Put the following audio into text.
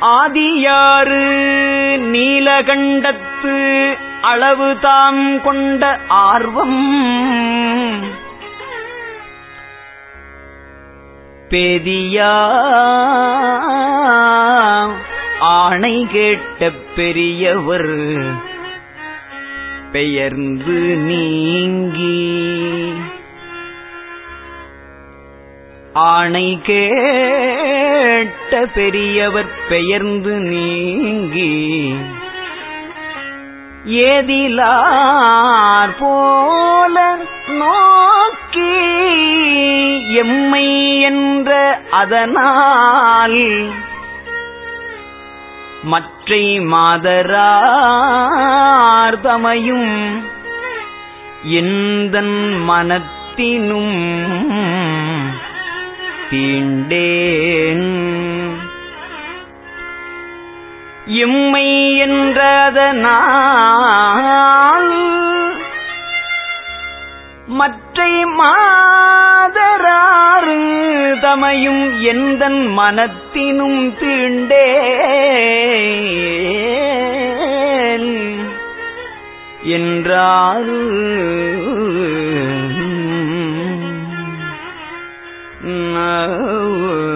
ஆதியாறு நீலகண்டத்து அளவு தாம் கொண்ட ஆர்வம். பெரியா ஆணை கேட்ட பெரியவர் பெயர்ந்து நீங்கி ஆணை கேட்ட பெரியவர் பெயர்ந்து நீங்கி ஏதிலார் போல நோக்கி எம்மை என்ற அதனால் மற்றை மாதரார்தமையும் எந்தன் மனத்தினும் தீண்டேன். இம்மை என்றதனால் மற்றை மாதராறு தமையும் எந்தன் மனத்தினும் தீண்டே என்றார் No